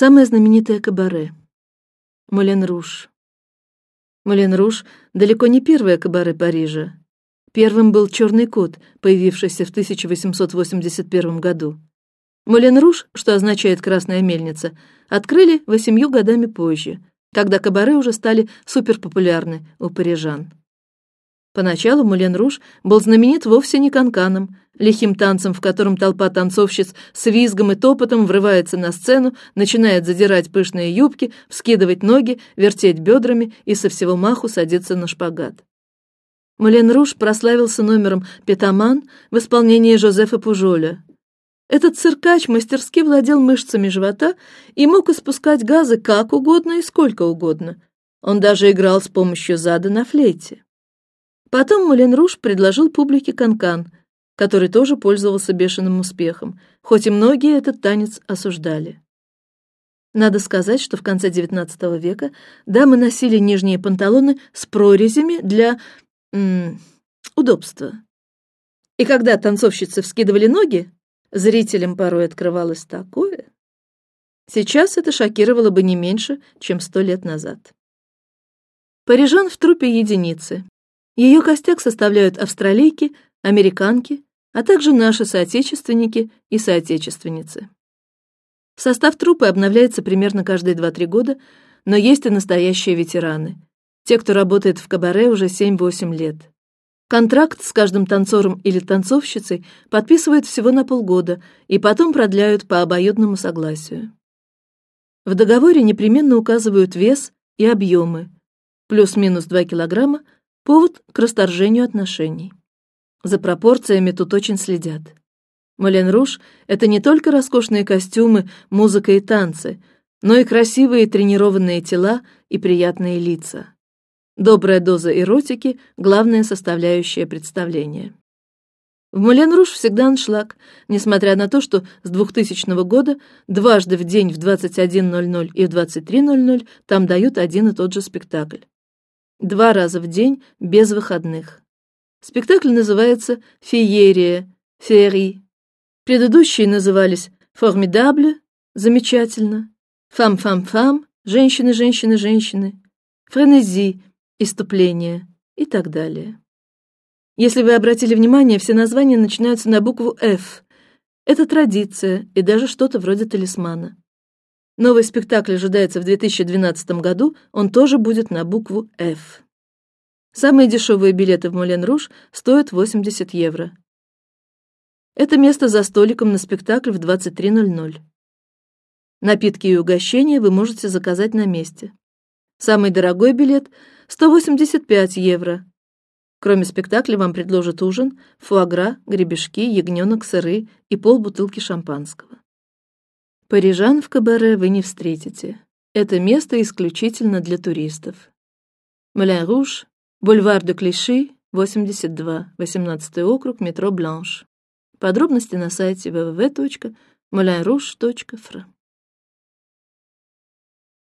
Самое знаменитое кабаре. Мулен Руж. Мулен Руж далеко не первое кабаре Парижа. Первым был Черный кот, появившийся в 1881 году. Мулен Руж, что означает красная мельница, открыли восемью годами позже, когда кабаре уже стали суперпопулярны у парижан. Поначалу Мулен Руж был знаменит вовсе не канканом, лихим танцем, в котором толпа танцовщиц с визгом и топотом врывается на сцену, начинает задирать пышные юбки, вскидывать ноги, вертеть бедрами и со всего маху садиться на шпагат. Мулен Руж прославился номером Петаман в исполнении Жозефа Пужоля. Этот циркач мастерски владел мышцами живота и мог испускать газы как угодно и сколько угодно. Он даже играл с помощью зада на флейте. Потом Мулен Руж предложил публике канкан, который тоже пользовался бешеным успехом, хоть и многие этот танец осуждали. Надо сказать, что в конце XIX века дамы носили нижние панталоны с прорезями для удобства. И когда танцовщицы вскидывали ноги, зрителям порой открывалось такое. Сейчас это шокировало бы не меньше, чем сто лет назад. Парижан в трупе единицы. Ее костяк составляют австралийки, американки, а также наши соотечественники и соотечественницы. Состав трупы обновляется примерно каждые два-три года, но есть и настоящие ветераны, те, кто работает в кабаре уже семь-восемь лет. Контракт с каждым танцором или танцовщицей подписывают всего на полгода и потом продляют по обоюдному согласию. В договоре непременно указывают вес и объемы, плюс-минус два килограмма Повод к расторжению отношений. За пропорциями тут очень следят. Мален Руж – это не только роскошные костюмы, музыка и танцы, но и красивые тренированные тела и приятные лица. Добрая доза эротики – главная составляющая представления. В Мулен Руж всегда аншлаг, несмотря на то, что с 2000 года дважды в день в 21:00 и в 23:00 там дают один и тот же спектакль два раза в день без выходных. Спектакль называется Феерия, Фери. Предыдущие назывались Формидабле, замечательно, Фам, фам, фам, женщины, женщины, женщины, Френези, иступление и так далее. Если вы обратили внимание, все названия начинаются на букву F. Это традиция и даже что-то вроде талисмана. Новый спектакль ожидается в 2012 году, он тоже будет на букву F. Самые дешевые билеты в Мулен Руж стоят 80 евро. Это место за столиком на спектакль в 23:00. Напитки и угощения вы можете заказать на месте. Самый дорогой билет 185 евро. Кроме спектакля вам предложат ужин, фуагра, гребешки, ягненок, сыры и полбутылки шампанского. Парижан в кабаре вы не встретите. Это место исключительно для туристов. Мулен Руж, бульвар де Клиши, 82, 18 округ, метро Бланш. Подробности на сайте www.moulinrouge.fr.